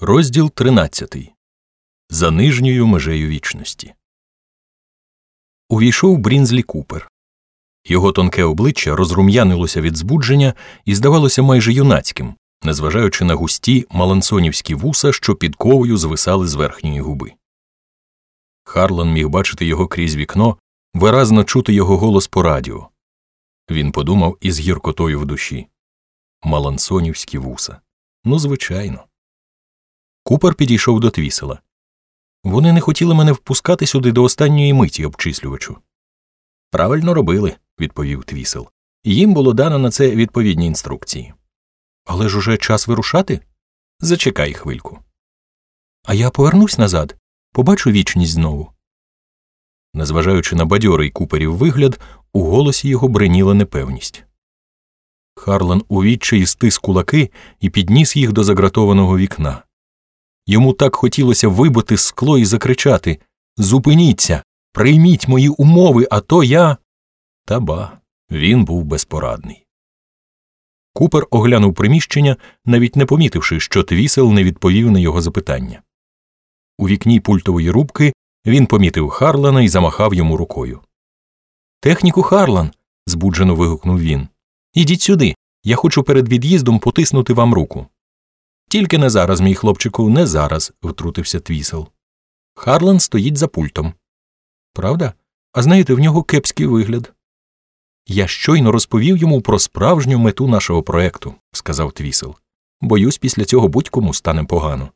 Розділ 13. За нижньою межею вічності. Увійшов Брінзлі Купер. Його тонке обличчя розрум'янилося від збудження і здавалося майже юнацьким, незважаючи на густі малансонівські вуса, що підковою звисали з верхньої губи. Харлан міг бачити його крізь вікно, виразно чути його голос по радіо. Він подумав із гіркотою в душі. Малансонівські вуса. Ну, звичайно. Купер підійшов до твісела. Вони не хотіли мене впускати сюди до останньої миті, обчислювачу. Правильно робили, відповів твісел. Їм було дано на це відповідні інструкції. Але ж уже час вирушати? Зачекай хвильку. А я повернусь назад, побачу вічність знову. Незважаючи на бадьорий куперів вигляд, у голосі його бреніла непевність. Харлан у відчаї стис кулаки і підніс їх до загратованого вікна. Йому так хотілося вибити скло і закричати Зупиніться, прийміть мої умови, а то я. Та ба, він був безпорадний. Купер оглянув приміщення, навіть не помітивши, що твісел не відповів на його запитання. У вікні пультової рубки він помітив Харлана і замахав йому рукою. Техніку Харлан. збуджено вигукнув він. Ідіть сюди. Я хочу перед від'їздом потиснути вам руку. Тільки не зараз, мій хлопчику, не зараз, втрутився твісел. Харлан стоїть за пультом. Правда? А знаєте, в нього кепський вигляд. Я щойно розповів йому про справжню мету нашого проекту, сказав твісел. Боюсь, після цього будь-кому стане погано.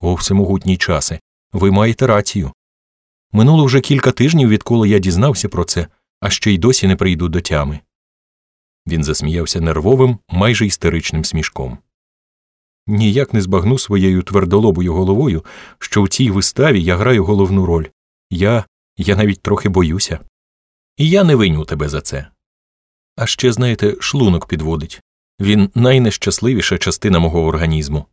О, всемогутній часи, ви маєте рацію. Минуло вже кілька тижнів, відколи я дізнався про це, а ще й досі не прийду до тями. Він засміявся нервовим, майже істеричним смішком. Ніяк не збагну своєю твердолобою головою, що в цій виставі я граю головну роль. Я я навіть трохи боюся. І я не виню тебе за це. А ще, знаєте, шлунок підводить він найнещасливіша частина мого організму.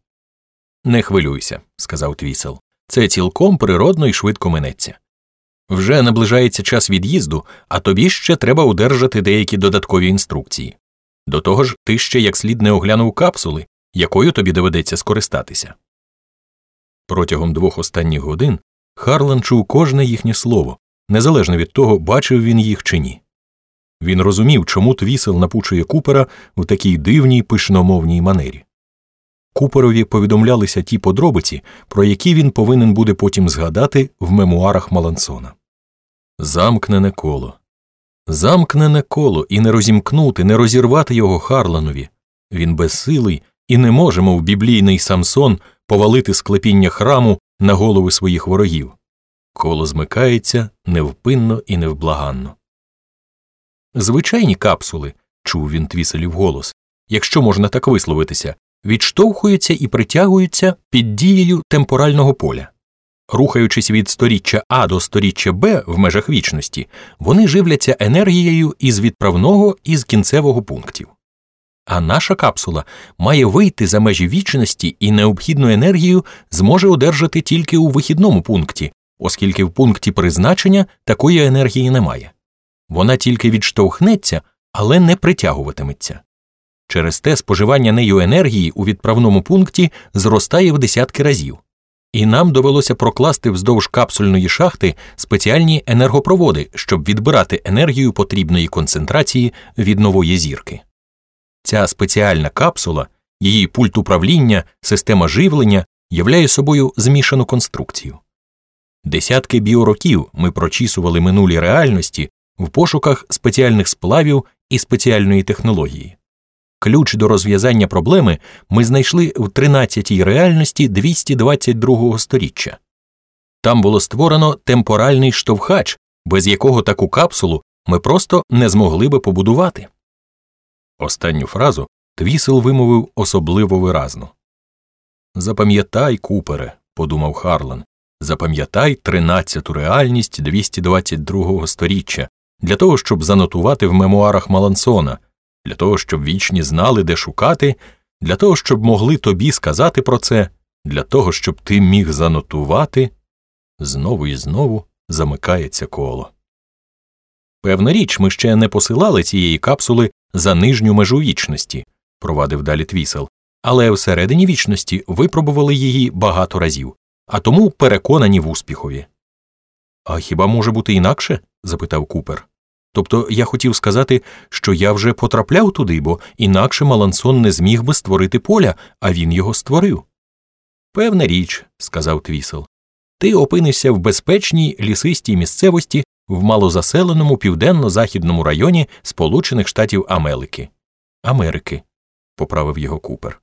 Не хвилюйся, сказав твісел. Це цілком природно і швидко минеться. Вже наближається час від'їзду, а тобі ще треба удержати деякі додаткові інструкції. До того ж, ти ще як слід не оглянув капсули, якою тобі доведеться скористатися. Протягом двох останніх годин Харлан чув кожне їхнє слово, незалежно від того, бачив він їх чи ні. Він розумів, чому твісел напучує купера в такій дивній пишномовній манері. Куперові повідомлялися ті подробиці, про які він повинен буде потім згадати в мемуарах Малансона. Замкнене коло. Замкнене коло і не розімкнути, не розірвати його Харланові. Він безсилий і не може, мов біблійний Самсон, повалити склепіння храму на голови своїх ворогів. Коло змикається невпинно і невблаганно. Звичайні капсули, чув він твіселів голос, якщо можна так висловитися, відштовхуються і притягуються під дією темпорального поля. Рухаючись від сторіччя А до сторіччя Б в межах вічності, вони живляться енергією із відправного і з кінцевого пунктів. А наша капсула має вийти за межі вічності і необхідну енергію зможе одержати тільки у вихідному пункті, оскільки в пункті призначення такої енергії немає. Вона тільки відштовхнеться, але не притягуватиметься. Через те споживання нею енергії у відправному пункті зростає в десятки разів, і нам довелося прокласти вздовж капсульної шахти спеціальні енергопроводи, щоб відбирати енергію потрібної концентрації від нової зірки. Ця спеціальна капсула, її пульт управління, система живлення являє собою змішану конструкцію. Десятки біороків ми прочісували минулі реальності в пошуках спеціальних сплавів і спеціальної технології. Ключ до розв'язання проблеми ми знайшли в 13-й реальності 222-го сторіччя. Там було створено темпоральний штовхач, без якого таку капсулу ми просто не змогли би побудувати. Останню фразу твісел вимовив особливо виразно. Запам'ятай, купере, подумав Харлан, запам'ятай 13-ту реальність 222-го сторіччя для того, щоб занотувати в мемуарах Малансона для того, щоб вічні знали, де шукати, для того, щоб могли тобі сказати про це, для того, щоб ти міг занотувати, знову і знову замикається коло. Певна річ, ми ще не посилали цієї капсули за нижню межу вічності, провадив далі твісел, але всередині вічності випробували її багато разів, а тому переконані в успіхові. А хіба може бути інакше? запитав Купер. Тобто я хотів сказати, що я вже потрапляв туди, бо інакше Малансон не зміг би створити поля, а він його створив. Певна річ, сказав Твісел. Ти опинишся в безпечній лісистій місцевості в малозаселеному південно-західному районі Сполучених Штатів Америки. Америки, поправив його Купер.